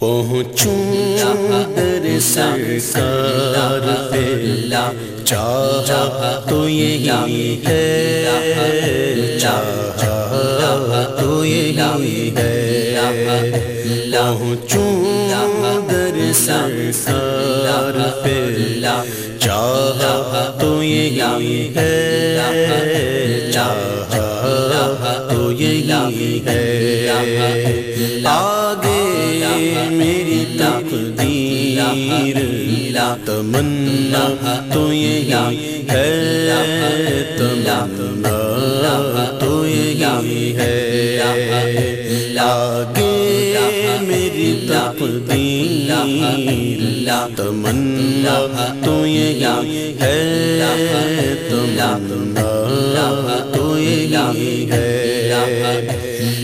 پہنچوں در سرکار پہ چاہا تو یہی ہے۔ چاہا تو یہی ہے۔ پہنچوں در سرکار پہ چاہا تو یہی ہے۔ چاہا تو یہی ہے۔ تقدیر تمنا تو یہی ہے تمنا تو یہی ہے آگے میری تقدیر تمنا تو یہی ہے تمنا تو یہی ہے۔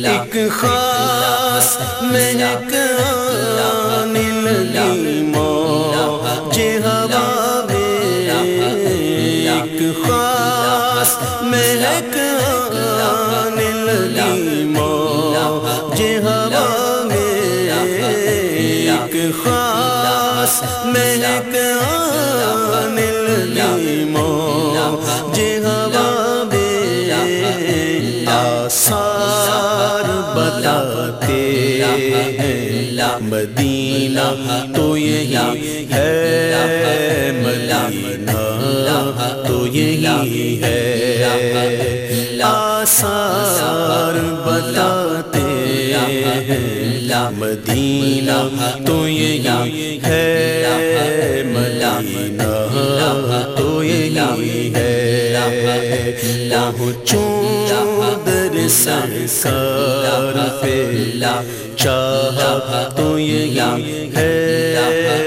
ایک خاص مہک آنے لگی۔ مہک آنے لگی موج ہوا میں ایک خاص مہک آنے لگی موج ہوا میں آثار بتاتے ہیں۔ مدینہ تو یہی ہے یہی ہے۔ آثار بتاتے ہیں۔ مدینہ تو یہی ہے۔ مدینہ تو یہی ہے۔ پہنچوں در سرکار پہ۔ چاہا تو یہی ہے۔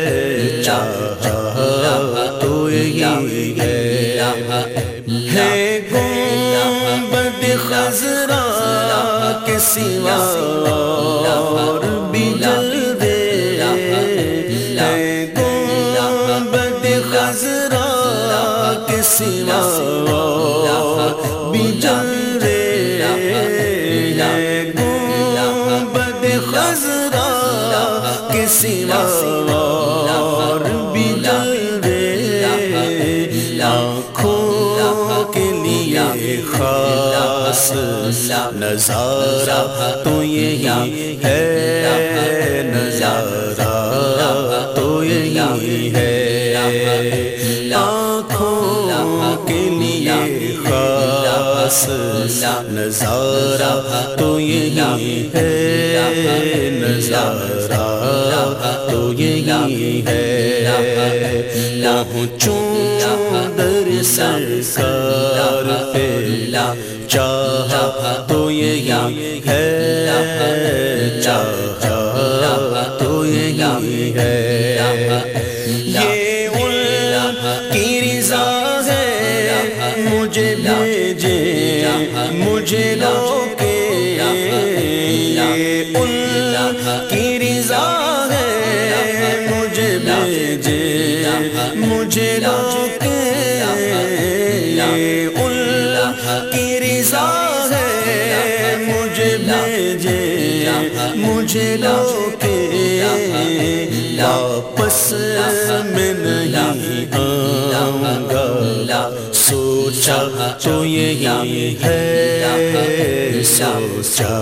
ہے ہے گنبد خزرا کے سوا اور بھی جلوے ہے گنبد خزرا کے سوا اور بھی جلوے ہے گنبد خزرا کے سوا خاص نظارہ، تو یہی ہے نظارہ، تو یہی ہے آنکھوں کے لیے خاص نظارہ، تو یہی ہے نظارہ، تو یہی ہے۔ پہنچوں در سرکار پہ چاہا تو یہی ہے چاہا تو یہی ہے یہ ان کی رضا ہے مجھے بھیجے، مجھے لوکے یہ ان کی رضا ہے مجھے بھیجے مجھے لوکے مجھے لوکے واپس میں نہیں آؤں گا۔ سوچا تو یہی ہے، سوچا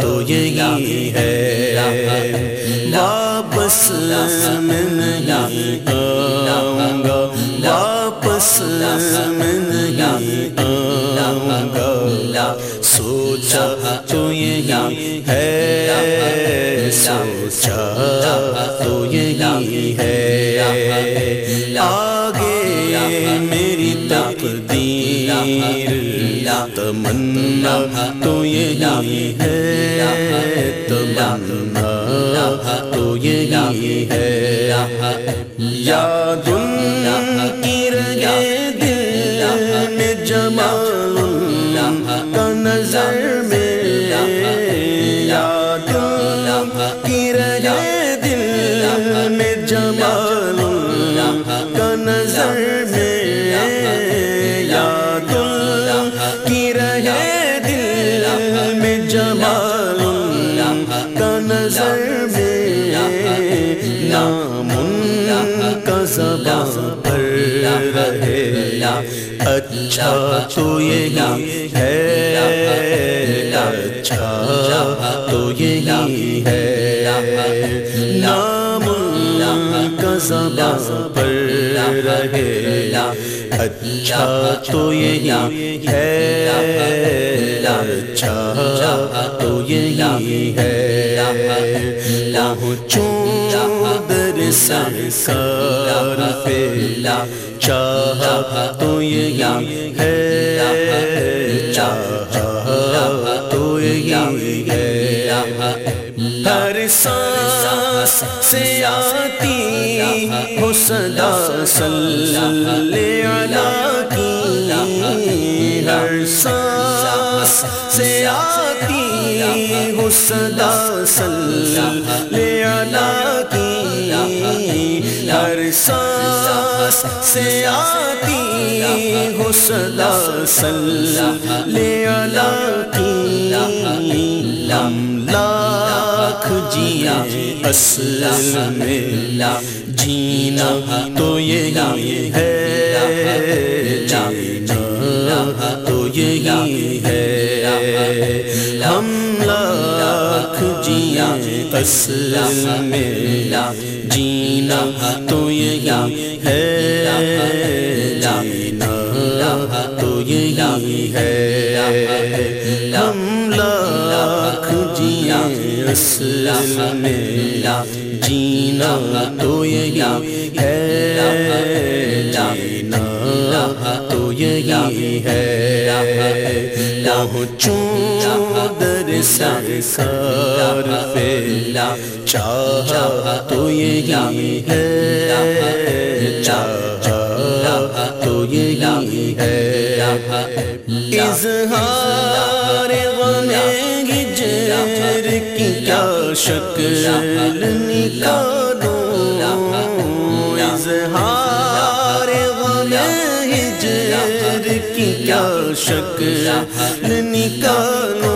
تو یہی ہے۔ واپس میں نہیں آؤں گا واپس میں نہیں آؤں گا سوچا تو یہی ہے سوچا تو یہی ہے آگے میری تقدیر تمنا تو یہی ہے، تمنا تو یہی ہے یاد کی کی رہے دل میں جمال کا نظر میں نام کا زبان پر رہے۔ اچھا تو یہی ہے۔ اچھا تو یہی ہے۔ ان پر رہے۔ اچھا تو یہی ہے۔ اچھا تو یہی ہے۔ پہنچوں در سرکار پہ چاہا اچھا تو یہی ہے۔ چاہا سے آتی ہو صدا صلی علیہ کی ہر سانس سے آتی ہو صدا صلی علیہ کی ہر سانس سے آتی ہو صدا صلی علیہ کی لاکھ جیا اصل میں جینا تو یہی ہے۔ جانا اصل میں جینا تو یہی ہے۔ جانا تو یہی ہے۔ ہم لاکھ جیا اصل میں جینا تو یہی ہے۔ جانا تو یہی ہے۔ پہنچوں در سرکار پہ چاہا تو یہی ہے۔ چاہا تو یہی ہے۔ اظہار غم ہجر کی کیا شکل نکالوں؟ اظہار غم ہجر کی کیا شکل نکالوں؟